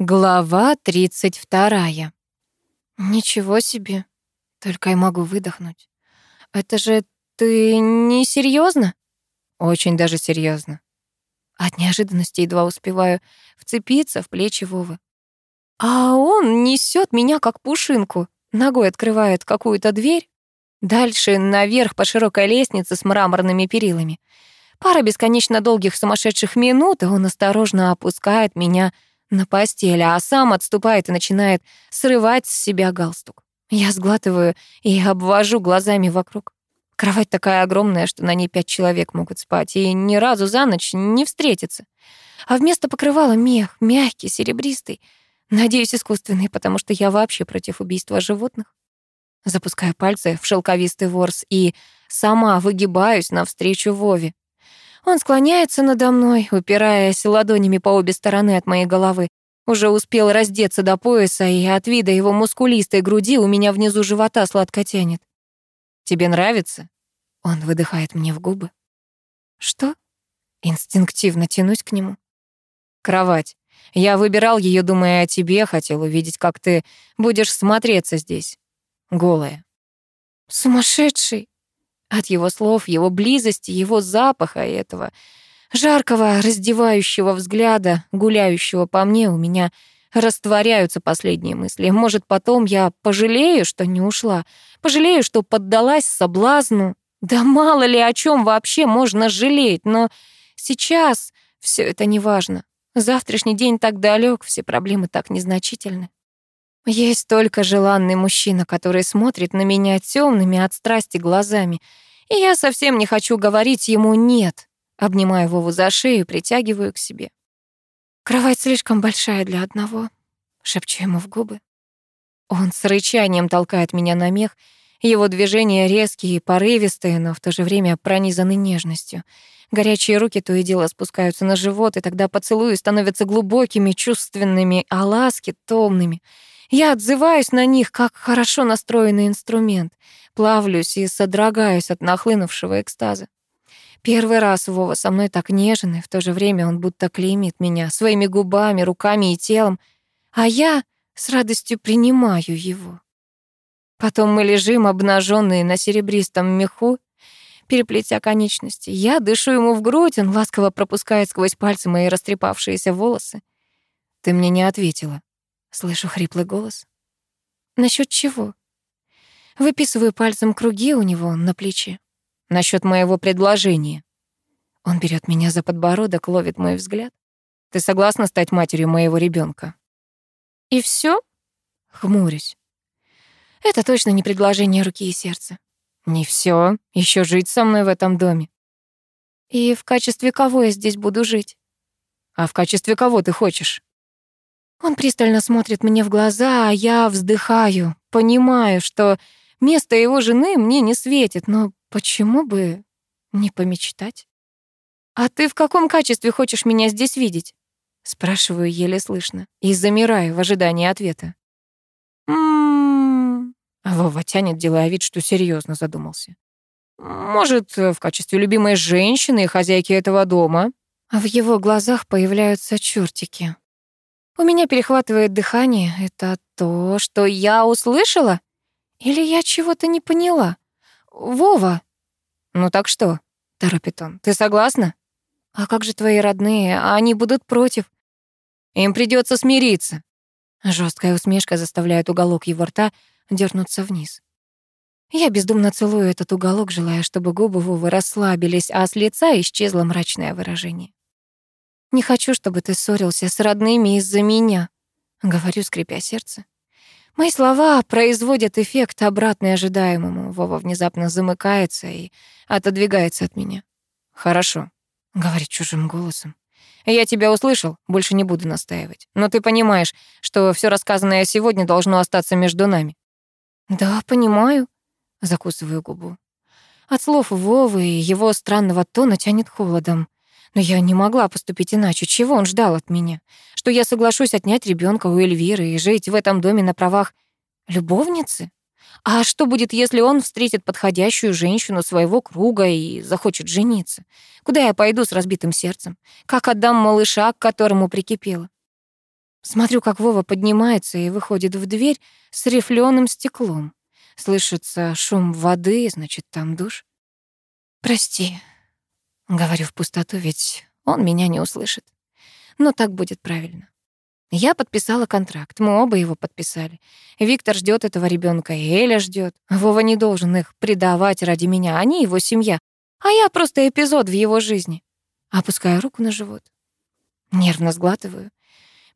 Глава 32. Ничего себе. Только и могу выдохнуть. Это же ты не серьезно? Очень даже серьезно. От неожиданности едва успеваю вцепиться в плечи Вовы. А он несет меня как пушинку. Ногой открывает какую-то дверь. Дальше наверх по широкой лестнице с мраморными перилами. Пара бесконечно долгих сумасшедших минут, и он осторожно опускает меня на постель, а сам отступает и начинает срывать с себя галстук. Я сглатываю и обвожу глазами вокруг. Кровать такая огромная, что на ней пять человек могут спать, и ни разу за ночь не встретиться. А вместо покрывала мех, мягкий, серебристый. Надеюсь, искусственный, потому что я вообще против убийства животных. Запускаю пальцы в шелковистый ворс и сама выгибаюсь навстречу Вове. Он склоняется надо мной, упираясь ладонями по обе стороны от моей головы. Уже успел раздеться до пояса, и от вида его мускулистой груди у меня внизу живота сладко тянет. «Тебе нравится?» Он выдыхает мне в губы. «Что?» Инстинктивно тянусь к нему. «Кровать. Я выбирал ее, думая о тебе, хотел увидеть, как ты будешь смотреться здесь. Голая». «Сумасшедший!» От его слов, его близости, его запаха и этого жаркого, раздевающего взгляда, гуляющего по мне, у меня растворяются последние мысли. Может, потом я пожалею, что не ушла, пожалею, что поддалась соблазну. Да мало ли о чем вообще можно жалеть, но сейчас все это не важно. Завтрашний день так далек, все проблемы так незначительны. Есть только желанный мужчина, который смотрит на меня темными от страсти глазами, и я совсем не хочу говорить ему «нет». Обнимаю Вову за шею, притягиваю к себе. «Кровать слишком большая для одного», — шепчу ему в губы. Он с рычанием толкает меня на мех, его движения резкие и порывистые, но в то же время пронизаны нежностью. Горячие руки то и дело спускаются на живот, и тогда поцелуи становятся глубокими, чувственными, а ласки — томными — я отзываюсь на них, как хорошо настроенный инструмент, плавлюсь и содрогаюсь от нахлынувшего экстаза. Первый раз Вова со мной так нежен, и в то же время он будто клеймит меня своими губами, руками и телом, а я с радостью принимаю его. Потом мы лежим обнаженные на серебристом меху, переплетя конечности. Я дышу ему в грудь, он ласково пропускает сквозь пальцы мои растрепавшиеся волосы. Ты мне не ответила. Слышу хриплый голос. Насчет чего? Выписываю пальцем круги у него на плече. Насчет моего предложения. Он берет меня за подбородок, ловит мой взгляд. Ты согласна стать матерью моего ребенка? И все? Хмурюсь. Это точно не предложение руки и сердца. Не все, еще жить со мной в этом доме. И в качестве кого я здесь буду жить? А в качестве кого ты хочешь? Он пристально смотрит мне в глаза, а я вздыхаю, понимаю, что место его жены мне не светит, но почему бы не помечтать? «А ты в каком качестве хочешь меня здесь видеть?» Спрашиваю еле слышно и замираю в ожидании ответа. «М-м-м...» Вова тянет, делая вид, что серьезно задумался. «Может, в качестве любимой женщины и хозяйки этого дома?» А в его глазах появляются чертики. У меня перехватывает дыхание. Это то, что я услышала? Или я чего-то не поняла? Вова. Ну так что? торопит он. Ты согласна? А как же твои родные? Они будут против. Им придется смириться. Жесткая усмешка заставляет уголок его рта дернуться вниз. Я бездумно целую этот уголок, желая, чтобы губы Вовы расслабились, а с лица исчезло мрачное выражение. Не хочу, чтобы ты ссорился с родными из-за меня», — говорю, скрипя сердце. Мои слова производят эффект, обратный ожидаемому. Вова внезапно замыкается и отодвигается от меня. «Хорошо», — говорит чужим голосом. «Я тебя услышал, больше не буду настаивать. Но ты понимаешь, что все рассказанное сегодня должно остаться между нами». «Да, понимаю», — закусываю губу. От слов Вовы и его странного тона тянет холодом. Но я не могла поступить иначе. Чего он ждал от меня? Что я соглашусь отнять ребенка у Эльвиры и жить в этом доме на правах любовницы? А что будет, если он встретит подходящую женщину своего круга и захочет жениться? Куда я пойду с разбитым сердцем? Как отдам малыша, к которому прикипела? Смотрю, как Вова поднимается и выходит в дверь с рифленым стеклом. Слышится шум воды, значит, там душ. «Прости», — говорю в пустоту, ведь он меня не услышит. Но так будет правильно. Я подписала контракт, мы оба его подписали. Виктор ждет этого ребенка, Эля ждет. Вова не должен их предавать ради меня, они его семья, а я просто эпизод в его жизни. Опускаю руку на живот. Нервно сглатываю.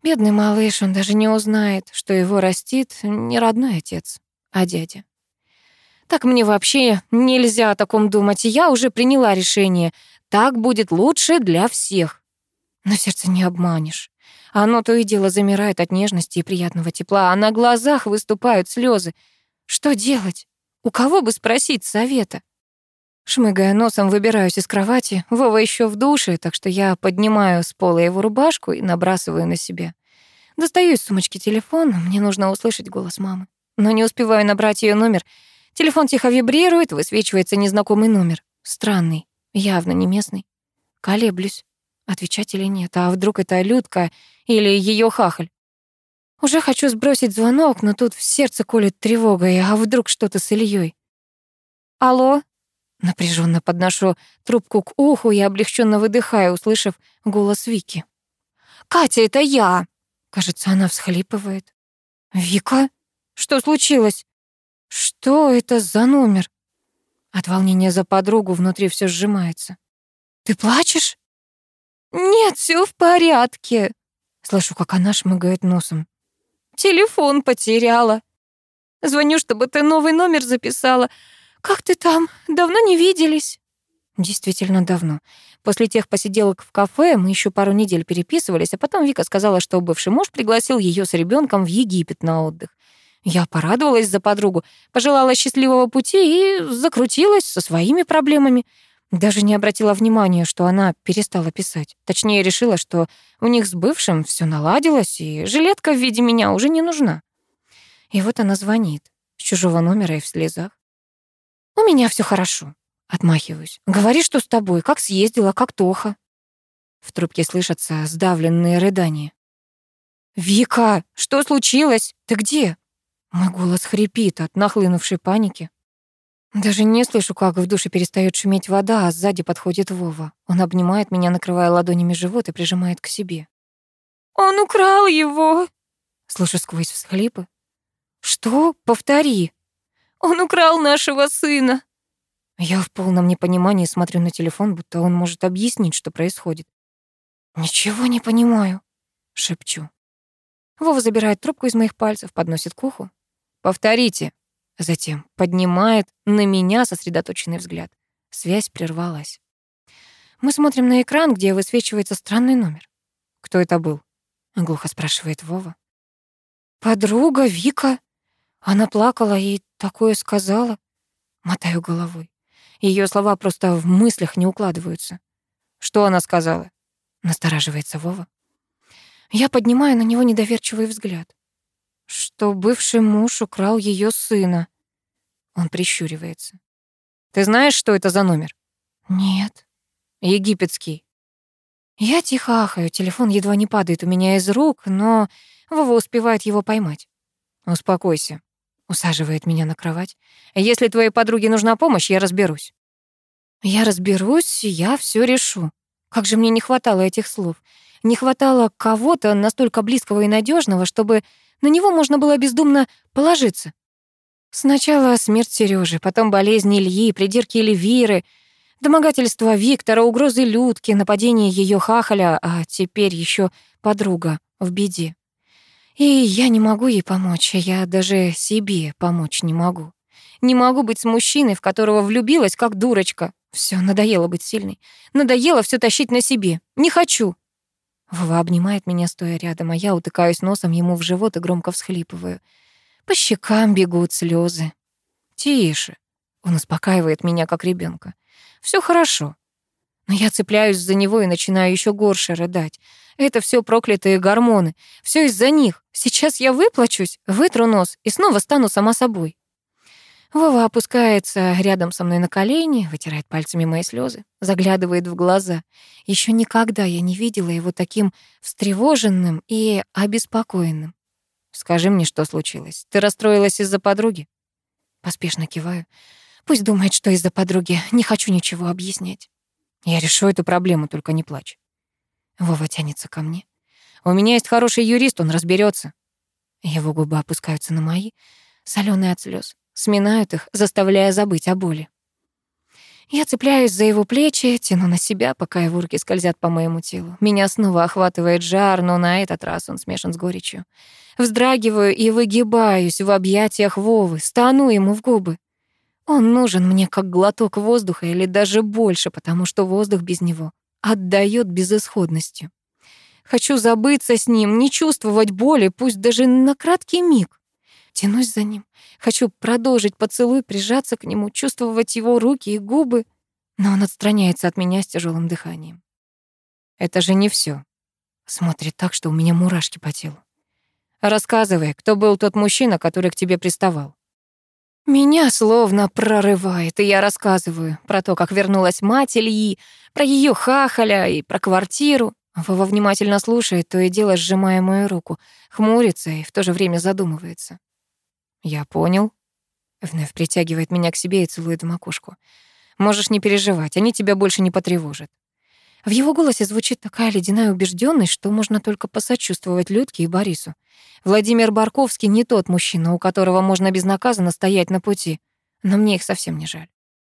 Бедный малыш, он даже не узнает, что его растит не родной отец, а дядя. Так мне вообще нельзя о таком думать, я уже приняла решение. Так будет лучше для всех. Но сердце не обманешь. Оно то и дело замирает от нежности и приятного тепла, а на глазах выступают слезы. Что делать? У кого бы спросить совета? Шмыгая носом, выбираюсь из кровати. Вова еще в душе, так что я поднимаю с пола его рубашку и набрасываю на себя. Достаю из сумочки телефон, мне нужно услышать голос мамы. Но не успеваю набрать ее номер. Телефон тихо вибрирует, высвечивается незнакомый номер. Странный, явно не местный. Колеблюсь, отвечать или нет. А вдруг это Людка или ее хахаль? Уже хочу сбросить звонок, но тут в сердце колет тревогой, а вдруг что-то с Ильей. «Алло?» Напряженно подношу трубку к уху и облегченно выдыхаю, услышав голос Вики. «Катя, это я!» Кажется, она всхлипывает. «Вика? Что случилось? Что это за номер?» От волнения за подругу внутри все сжимается. «Ты плачешь?» «Нет, все в порядке», Слышу, как она шмыгает носом. «Телефон потеряла. Звоню, чтобы ты новый номер записала. Как ты там? Давно не виделись?» Действительно давно. После тех посиделок в кафе мы еще пару недель переписывались, а потом Вика сказала, что бывший муж пригласил ее с ребенком в Египет на отдых. Я порадовалась за подругу, пожелала счастливого пути и закрутилась со своими проблемами. Даже не обратила внимания, что она перестала писать. Точнее, решила, что у них с бывшим все наладилось, и жилетка в виде меня уже не нужна. И вот она звонит с чужого номера и в слезах. «У меня все хорошо», — отмахиваюсь. «Говори, что с тобой, как съездила, как Тоха». В трубке слышатся сдавленные рыдания. «Вика, что случилось? Ты где?» Мой голос хрипит от нахлынувшей паники. Даже не слышу, как в душе перестает шуметь вода, а сзади подходит Вова. Он обнимает меня, накрывая ладонями живот и прижимает к себе. «Он украл его!» Слышу сквозь всхлипы. «Что? Повтори!» «Он украл нашего сына!» Я в полном непонимании смотрю на телефон, будто он может объяснить, что происходит. «Ничего не понимаю», — шепчу. Вова забирает трубку из моих пальцев, подносит к уху. «Повторите», Затем поднимает на меня сосредоточенный взгляд. Связь прервалась. Мы смотрим на экран, где высвечивается странный номер. «Кто это был?» — глухо спрашивает Вова. «Подруга Вика. Она плакала и такое сказала». Мотаю головой. Ее слова просто в мыслях не укладываются. «Что она сказала?» — настораживается Вова. Я поднимаю на него недоверчивый взгляд что бывший муж украл ее сына. Он прищуривается. Ты знаешь, что это за номер? Нет. Египетский. Я тихо ахаю, телефон едва не падает у меня из рук, но Вова успевает его поймать. Успокойся. Усаживает меня на кровать. Если твоей подруге нужна помощь, я разберусь. Я разберусь, я все решу. Как же мне не хватало этих слов. Не хватало кого-то настолько близкого и надежного, чтобы на него можно было бездумно положиться. Сначала смерть Сережи, потом болезнь Ильи, придирки Эльвиры, домогательство Виктора, угрозы Людки, нападение ее хахаля, а теперь еще подруга в беде. И я не могу ей помочь, я даже себе помочь не могу. Не могу быть с мужчиной, в которого влюбилась, как дурочка. Все, надоело быть сильной. Надоело все тащить на себе. Не хочу. Вова обнимает меня, стоя рядом, а я утыкаюсь носом ему в живот и громко всхлипываю. По щекам бегут слезы. «Тише», — он успокаивает меня, как ребенка. Все хорошо». Но я цепляюсь за него и начинаю еще горше рыдать. Это все проклятые гормоны. Все из-за них. Сейчас я выплачусь, вытру нос и снова стану сама собой. Вова опускается рядом со мной на колени, вытирает пальцами мои слезы, заглядывает в глаза. Еще никогда я не видела его таким встревоженным и обеспокоенным. «Скажи мне, что случилось? Ты расстроилась из-за подруги?» Поспешно киваю. Пусть думает, что из-за подруги. Не хочу ничего объяснять. Я решу эту проблему, только не плачь. Вова тянется ко мне. У меня есть хороший юрист, он разберется. Его губы опускаются на мои, соленые от слез, сминают их, заставляя забыть о боли. Я цепляюсь за его плечи, тяну на себя, пока его руки скользят по моему телу. Меня снова охватывает жар, но на этот раз он смешан с горечью. Вздрагиваю и выгибаюсь в объятиях Вовы, стану ему в губы. Он нужен мне как глоток воздуха или даже больше, потому что воздух без него отдаёт безысходностью. Хочу забыться с ним, не чувствовать боли, пусть даже на краткий миг. Тянусь за ним. Хочу продолжить поцелуй, прижаться к нему, чувствовать его руки и губы. Но он отстраняется от меня с тяжелым дыханием. Это же не все. Смотрит так, что у меня мурашки по телу. Рассказывай, кто был тот мужчина, который к тебе приставал. Меня словно прорывает, и я рассказываю про то, как вернулась мать Ильи, про ее хахаля и про квартиру. Вова внимательно слушает, то и дело сжимая мою руку, хмурится и в то же время задумывается. «Я понял». Вновь притягивает меня к себе и целует в макушку. «Можешь не переживать, они тебя больше не потревожат». В его голосе звучит такая ледяная убежденность, что можно только посочувствовать Людке и Борису. Владимир Барковский не тот мужчина, у которого можно безнаказанно стоять на пути. Но мне их совсем не жаль.